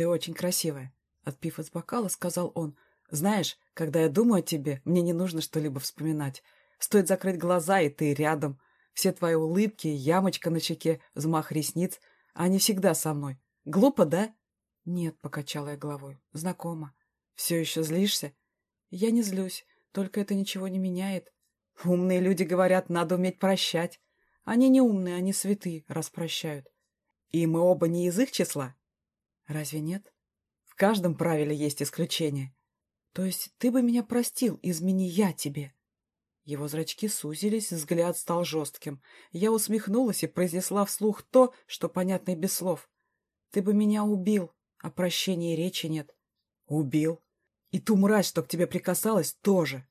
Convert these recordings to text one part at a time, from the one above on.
«Ты очень красивая», — отпив из бокала, сказал он. «Знаешь, когда я думаю о тебе, мне не нужно что-либо вспоминать. Стоит закрыть глаза, и ты рядом. Все твои улыбки, ямочка на щеке, взмах ресниц, они всегда со мной. Глупо, да?» «Нет», — покачала я головой. «Знакомо. Все еще злишься?» «Я не злюсь, только это ничего не меняет. Умные люди говорят, надо уметь прощать. Они не умные, они святые, раз прощают. И мы оба не из их числа?» «Разве нет?» «В каждом правиле есть исключение». «То есть ты бы меня простил, измени я тебе?» Его зрачки сузились, взгляд стал жестким. Я усмехнулась и произнесла вслух то, что понятно и без слов. «Ты бы меня убил, а прощения речи нет». «Убил? И ту мразь, что к тебе прикасалась, тоже».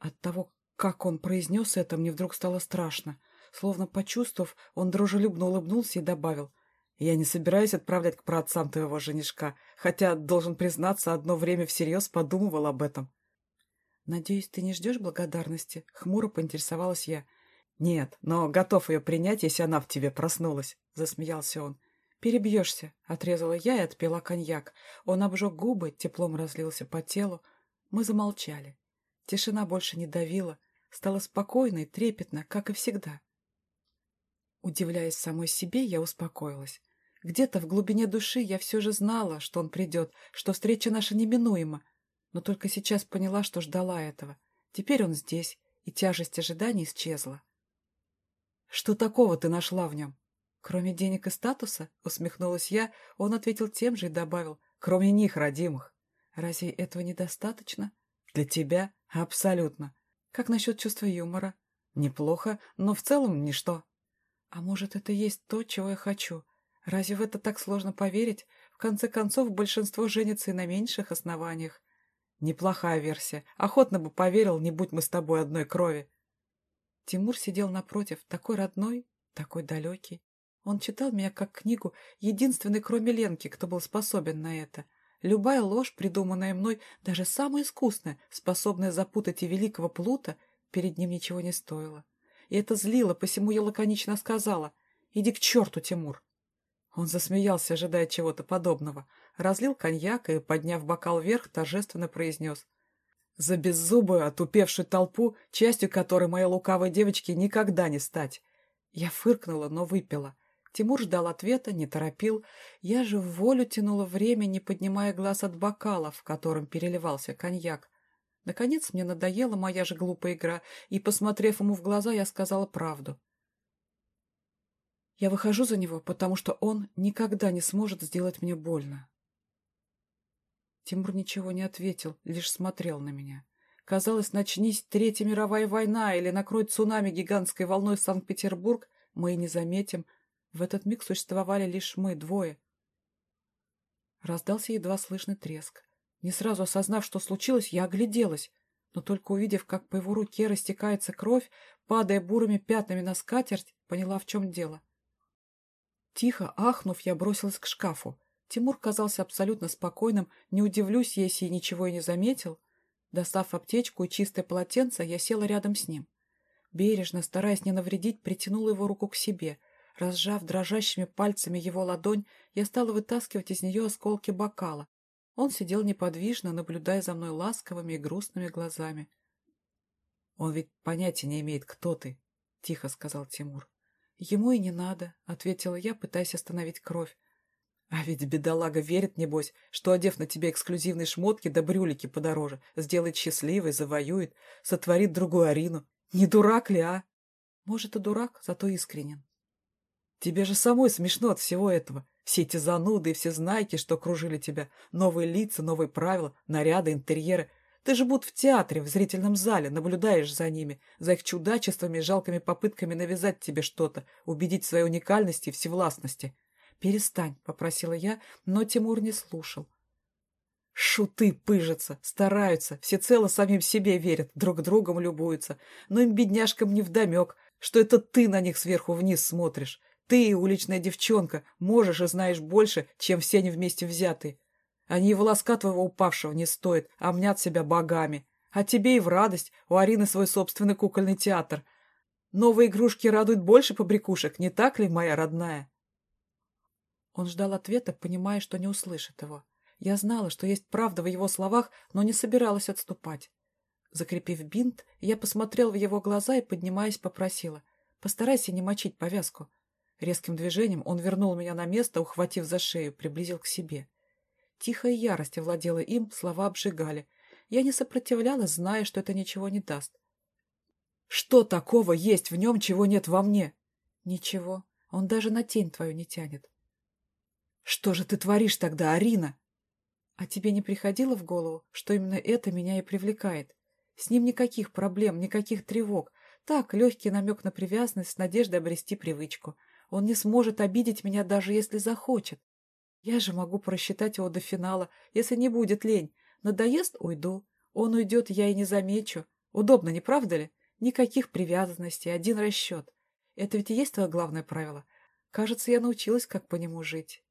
От того, как он произнес это, мне вдруг стало страшно. Словно почувствовав, он дружелюбно улыбнулся и добавил. «Я не собираюсь отправлять к праотцам твоего женишка, хотя, должен признаться, одно время всерьез подумывал об этом». «Надеюсь, ты не ждешь благодарности?» — хмуро поинтересовалась я. «Нет, но готов ее принять, если она в тебе проснулась», — засмеялся он. «Перебьешься», — отрезала я и отпила коньяк. Он обжег губы, теплом разлился по телу. Мы замолчали. Тишина больше не давила, стало спокойно и трепетно, как и всегда. Удивляясь самой себе, я успокоилась. Где-то в глубине души я все же знала, что он придет, что встреча наша неминуема, но только сейчас поняла, что ждала этого. Теперь он здесь, и тяжесть ожиданий исчезла. «Что такого ты нашла в нем?» «Кроме денег и статуса?» — усмехнулась я. Он ответил тем же и добавил. «Кроме них, родимых». «Разве этого недостаточно?» «Для тебя? Абсолютно. Как насчет чувства юмора?» «Неплохо, но в целом ничто». «А может, это есть то, чего я хочу? Разве в это так сложно поверить? В конце концов, большинство женится и на меньших основаниях. Неплохая версия. Охотно бы поверил, не будь мы с тобой одной крови. Тимур сидел напротив, такой родной, такой далекий. Он читал меня как книгу, единственный, кроме Ленки, кто был способен на это. Любая ложь, придуманная мной, даже самая искусная, способная запутать и великого Плута, перед ним ничего не стоила. И это злило, посему я лаконично сказала «Иди к черту, Тимур!» Он засмеялся, ожидая чего-то подобного, разлил коньяк и, подняв бокал вверх, торжественно произнес. «За беззубую, отупевшую толпу, частью которой моей лукавой девочки никогда не стать!» Я фыркнула, но выпила. Тимур ждал ответа, не торопил. Я же в волю тянула время, не поднимая глаз от бокала, в котором переливался коньяк. Наконец мне надоела моя же глупая игра, и, посмотрев ему в глаза, я сказала правду. Я выхожу за него, потому что он никогда не сможет сделать мне больно. Тимур ничего не ответил, лишь смотрел на меня. Казалось, начнись Третья мировая война или накроет цунами гигантской волной Санкт-Петербург, мы и не заметим. В этот миг существовали лишь мы, двое. Раздался едва слышный треск. Не сразу осознав, что случилось, я огляделась, но только увидев, как по его руке растекается кровь, падая бурыми пятнами на скатерть, поняла, в чем дело. Тихо ахнув, я бросилась к шкафу. Тимур казался абсолютно спокойным, не удивлюсь, если ничего и не заметил. Достав аптечку и чистое полотенце, я села рядом с ним. Бережно, стараясь не навредить, притянула его руку к себе. Разжав дрожащими пальцами его ладонь, я стала вытаскивать из нее осколки бокала. Он сидел неподвижно, наблюдая за мной ласковыми и грустными глазами. — Он ведь понятия не имеет, кто ты, — тихо сказал Тимур. «Ему и не надо», — ответила я, пытаясь остановить кровь. «А ведь бедолага верит, небось, что, одев на тебе эксклюзивные шмотки да брюлики подороже, сделает счастливой, завоюет, сотворит другую Арину. Не дурак ли, а?» «Может, и дурак, зато искренен». «Тебе же самой смешно от всего этого. Все эти зануды и все знайки, что окружили тебя, новые лица, новые правила, наряды, интерьеры. Ты же будто в театре, в зрительном зале, наблюдаешь за ними, за их чудачествами и жалкими попытками навязать тебе что-то, убедить в своей уникальности и всевластности. «Перестань», — попросила я, но Тимур не слушал. Шуты пыжатся, стараются, всецело самим себе верят, друг другом любуются, но им, бедняжкам, невдомек, что это ты на них сверху вниз смотришь. Ты, уличная девчонка, можешь и знаешь больше, чем все они вместе взятые. Они и волоска твоего упавшего не стоят, а мнят себя богами. А тебе и в радость, у Арины свой собственный кукольный театр. Новые игрушки радуют больше побрякушек, не так ли, моя родная?» Он ждал ответа, понимая, что не услышит его. Я знала, что есть правда в его словах, но не собиралась отступать. Закрепив бинт, я посмотрел в его глаза и, поднимаясь, попросила. «Постарайся не мочить повязку». Резким движением он вернул меня на место, ухватив за шею, приблизил к себе. Тихая ярость овладела им, слова обжигали. Я не сопротивлялась, зная, что это ничего не даст. «Что такого есть в нем, чего нет во мне?» «Ничего. Он даже на тень твою не тянет». «Что же ты творишь тогда, Арина?» «А тебе не приходило в голову, что именно это меня и привлекает? С ним никаких проблем, никаких тревог. Так, легкий намек на привязанность с надеждой обрести привычку. Он не сможет обидеть меня, даже если захочет. Я же могу просчитать его до финала, если не будет лень. Надоест — уйду. Он уйдет, я и не замечу. Удобно, не правда ли? Никаких привязанностей, один расчет. Это ведь и есть твое главное правило. Кажется, я научилась, как по нему жить.